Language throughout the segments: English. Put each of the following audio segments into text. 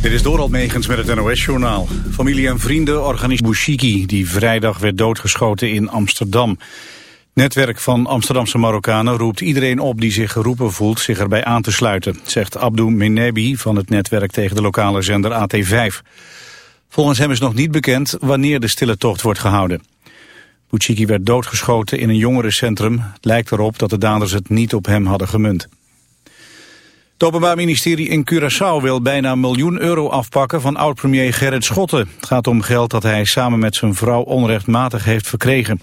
Dit is Doral Megens met het NOS-journaal. Familie en vrienden organiseren Bouchiki, die vrijdag werd doodgeschoten in Amsterdam. Netwerk van Amsterdamse Marokkanen roept iedereen op die zich geroepen voelt zich erbij aan te sluiten, zegt Abdou Menebi van het netwerk tegen de lokale zender AT5. Volgens hem is nog niet bekend wanneer de stille tocht wordt gehouden. Bouchiki werd doodgeschoten in een jongerencentrum. Het lijkt erop dat de daders het niet op hem hadden gemunt. Het Openbaar Ministerie in Curaçao wil bijna een miljoen euro afpakken van oud-premier Gerrit Schotten. Het gaat om geld dat hij samen met zijn vrouw onrechtmatig heeft verkregen.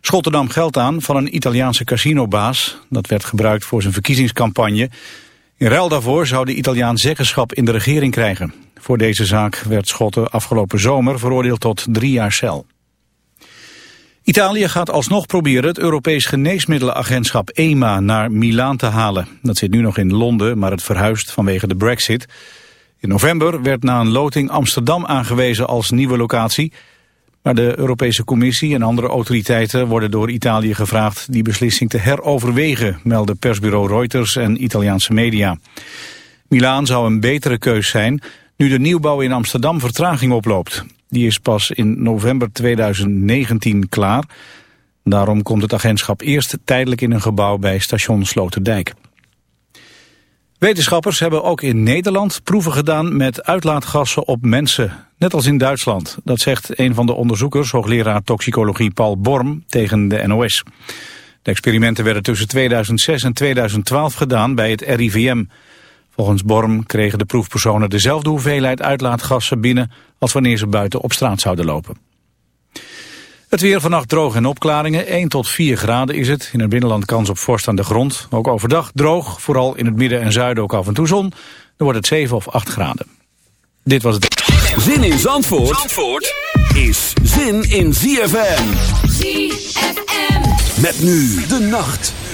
Schotten nam geld aan van een Italiaanse casinobaas. Dat werd gebruikt voor zijn verkiezingscampagne. In ruil daarvoor zou de Italiaan zeggenschap in de regering krijgen. Voor deze zaak werd Schotten afgelopen zomer veroordeeld tot drie jaar cel. Italië gaat alsnog proberen het Europees Geneesmiddelenagentschap EMA naar Milaan te halen. Dat zit nu nog in Londen, maar het verhuist vanwege de brexit. In november werd na een loting Amsterdam aangewezen als nieuwe locatie. Maar de Europese Commissie en andere autoriteiten worden door Italië gevraagd die beslissing te heroverwegen, melden persbureau Reuters en Italiaanse media. Milaan zou een betere keus zijn, nu de nieuwbouw in Amsterdam vertraging oploopt. Die is pas in november 2019 klaar. Daarom komt het agentschap eerst tijdelijk in een gebouw bij station Sloterdijk. Wetenschappers hebben ook in Nederland proeven gedaan met uitlaatgassen op mensen. Net als in Duitsland. Dat zegt een van de onderzoekers, hoogleraar toxicologie Paul Borm, tegen de NOS. De experimenten werden tussen 2006 en 2012 gedaan bij het RIVM. Volgens Borm kregen de proefpersonen dezelfde hoeveelheid uitlaatgassen binnen als wanneer ze buiten op straat zouden lopen. Het weer vannacht droog en opklaringen. 1 tot 4 graden is het. In het binnenland kans op vorst aan de grond. Ook overdag droog, vooral in het midden en zuiden ook af en toe zon. Dan wordt het 7 of 8 graden. Dit was het. Zin in Zandvoort, Zandvoort is zin in ZFM. ZFM. Met nu de nacht.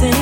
What's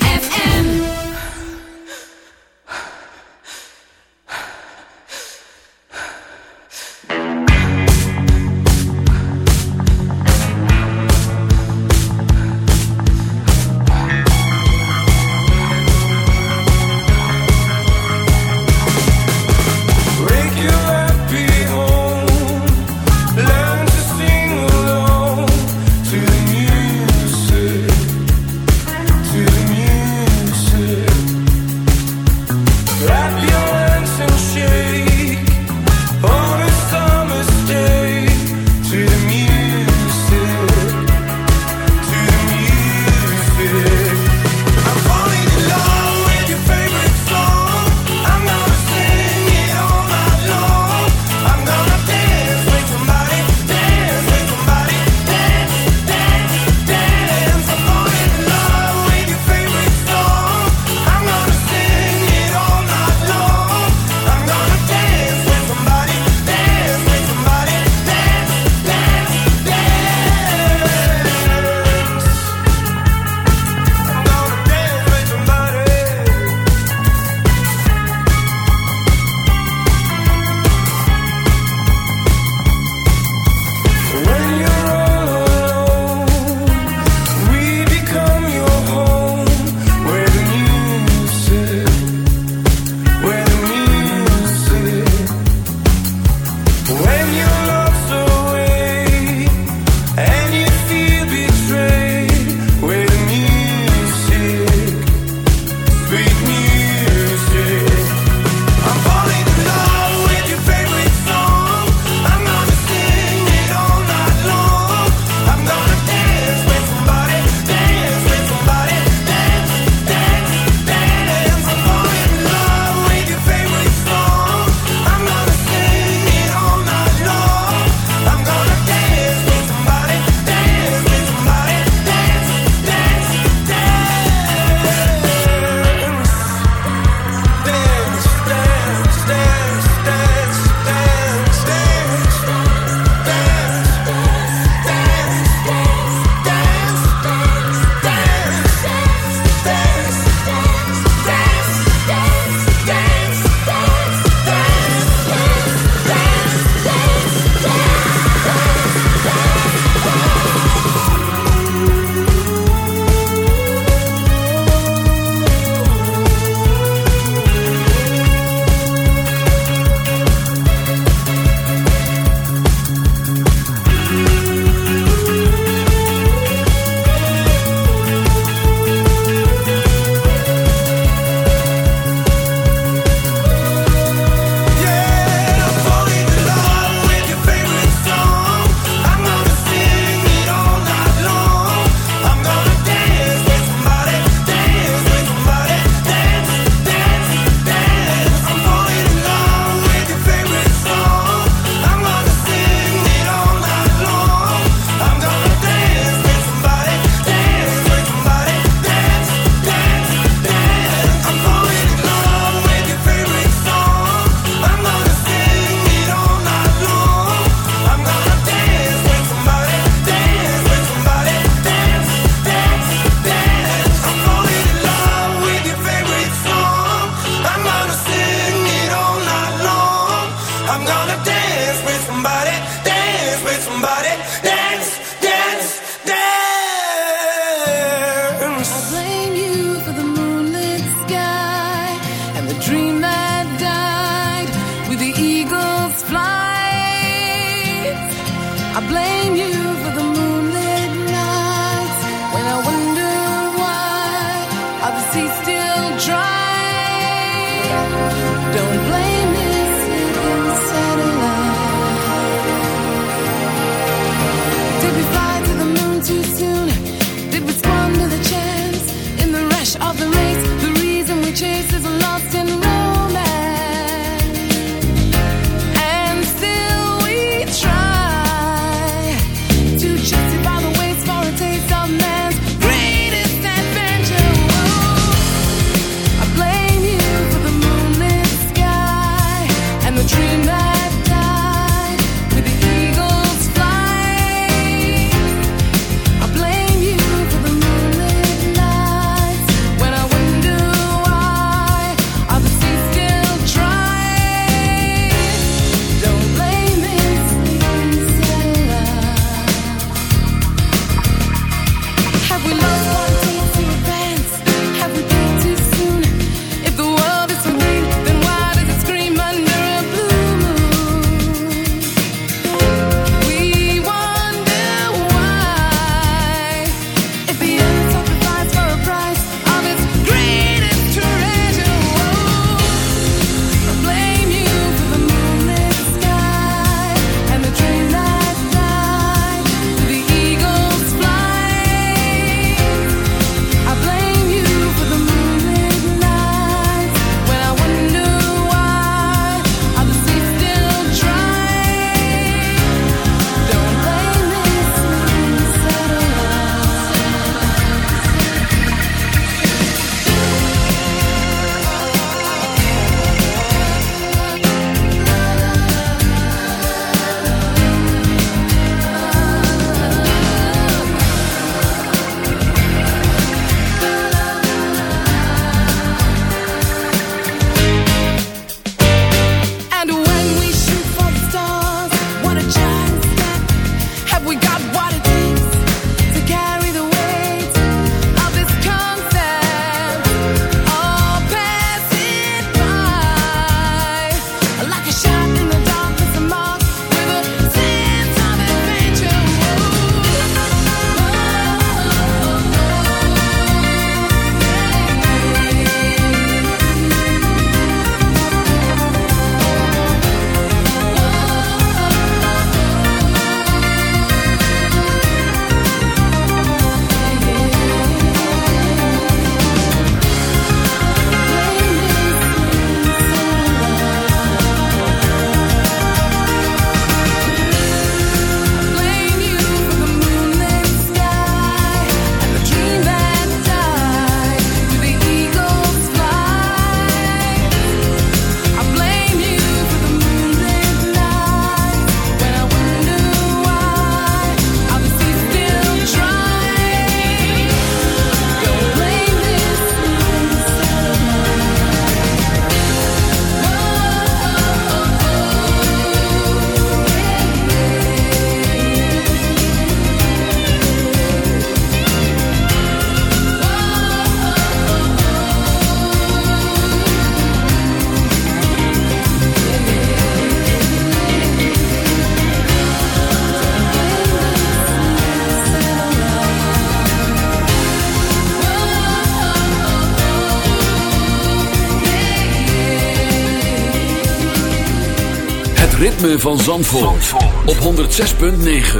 Van Zandvoort, op 106.9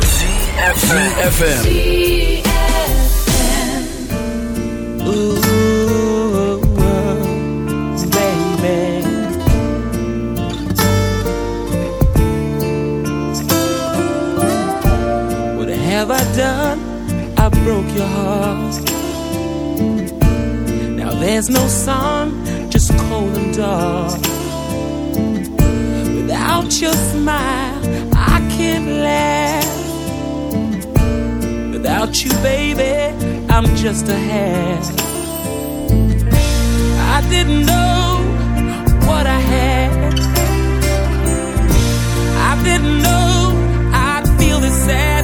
CFFM baby. What have I done? I broke your heart. Now there's no sun, just cold and dark. Your smile, I can't laugh. Without you, baby, I'm just a half. I didn't know what I had. I didn't know I'd feel this sad,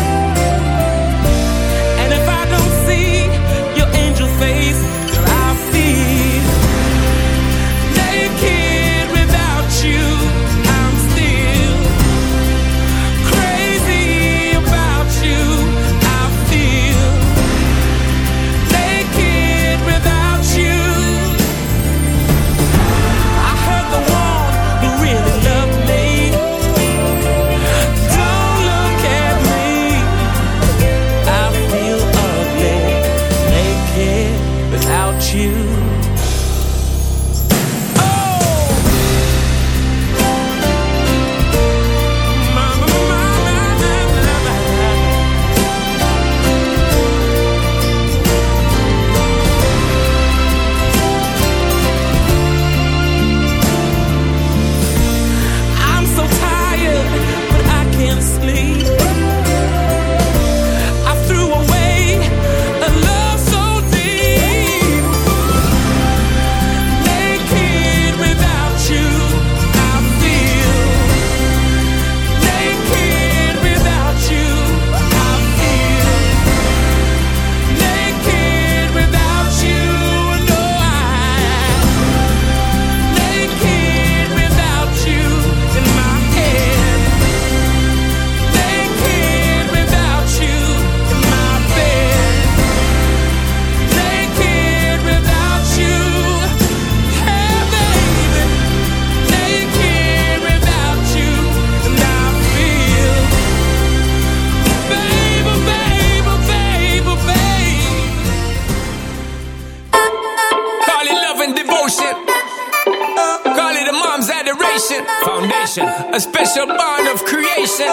A special bond of creation.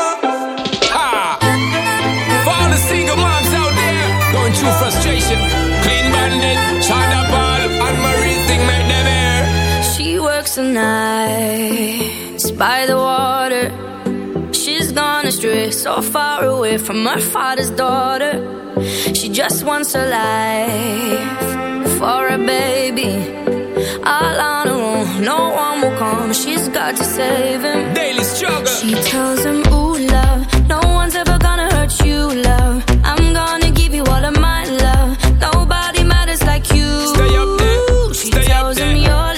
Ah. For all the single moms out there going through frustration. Clean bandit, China and Marie thing make them air. She works the nights by the water. She's gone astray, so far away from her father's daughter. She just wants a life for a baby. All on her own, no one will come. She's got to save him. Daily struggle. She tells him, Ooh, love, no one's ever gonna hurt you, love. I'm gonna give you all of my love. Nobody matters like you. Stay up there. She Stay up tells there. him your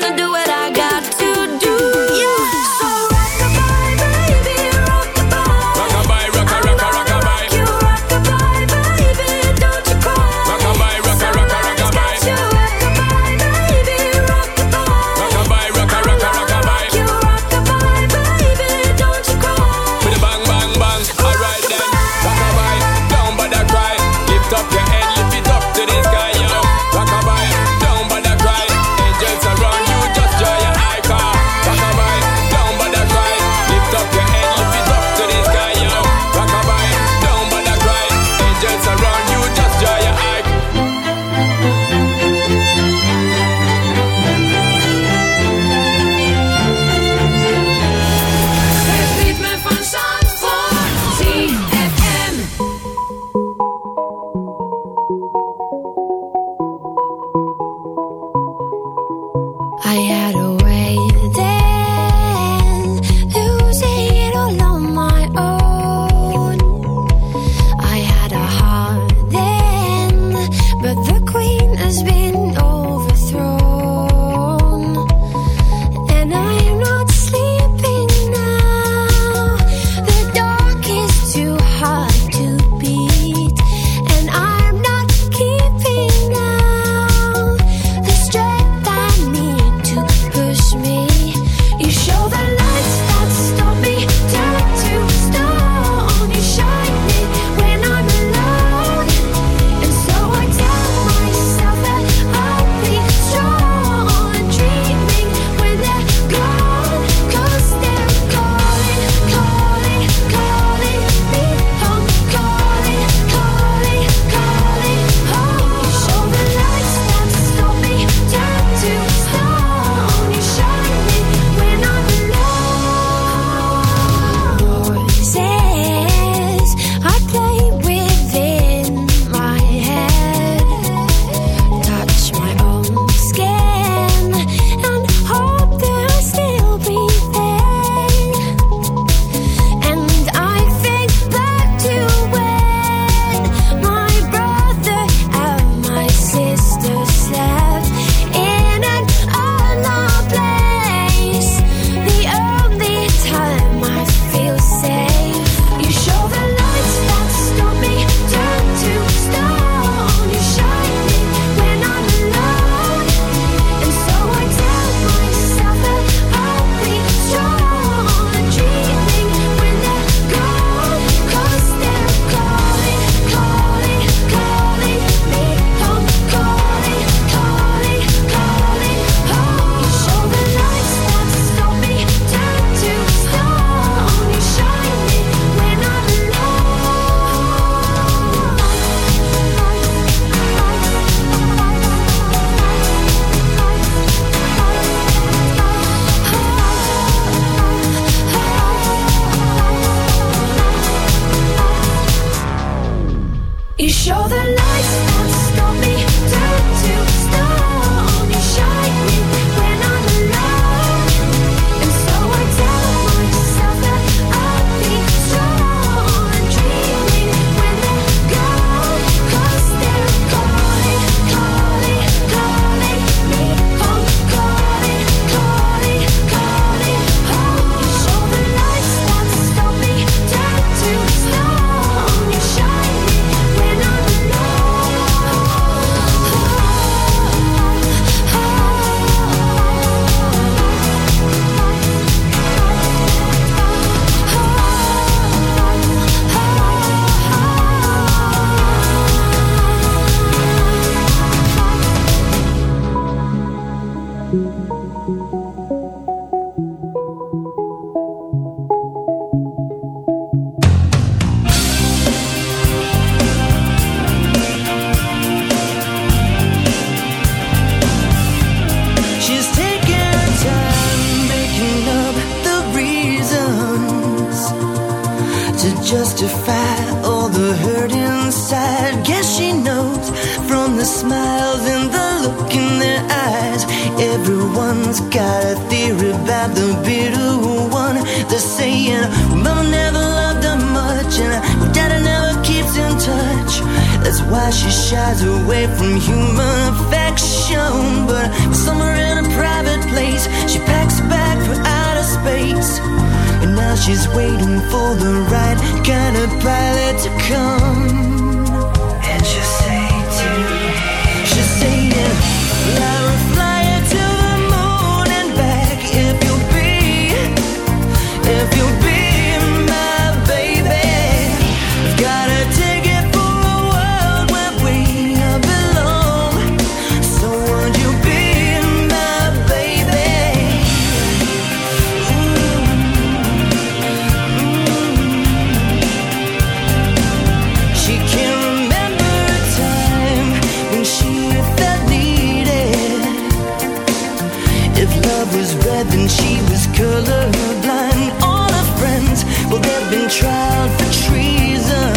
been tried for treason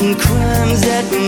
and crimes that.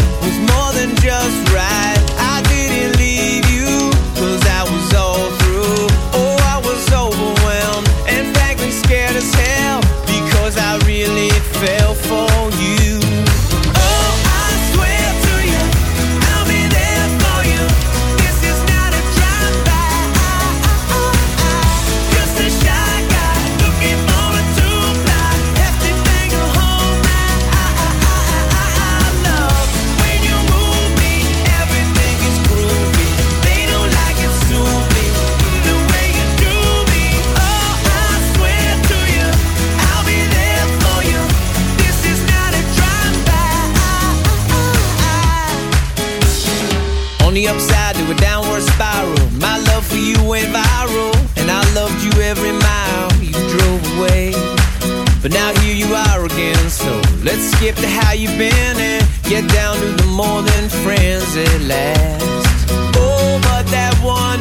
Let's skip to how you've been and get down to the morning friends at last. Oh, but that one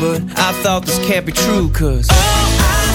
but I thought this can't be true, cause. Oh, I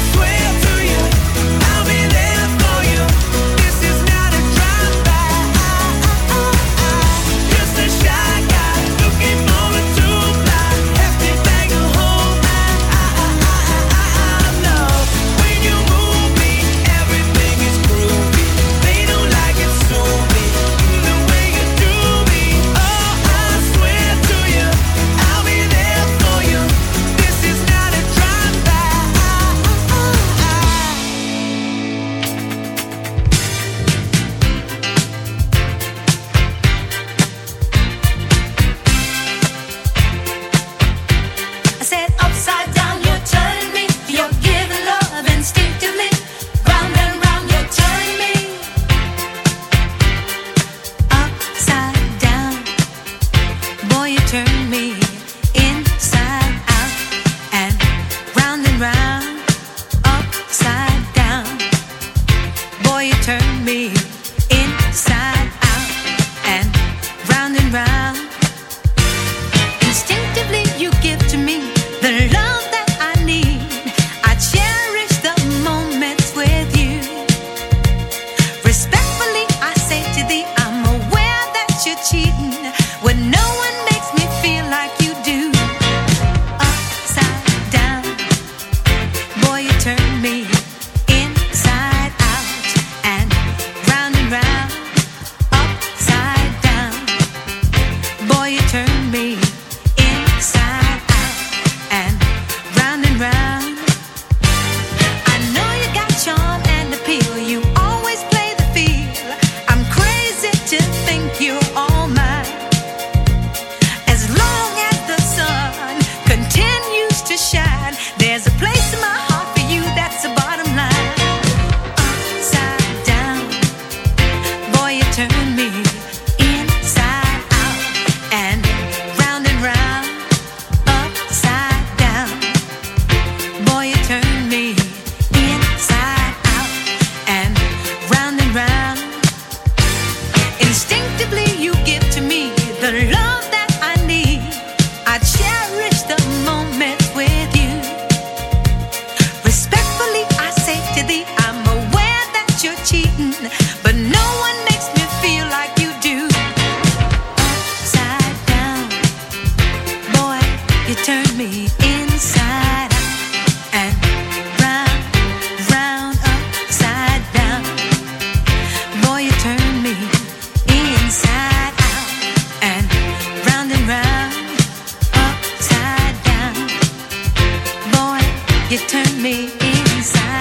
You turn me inside.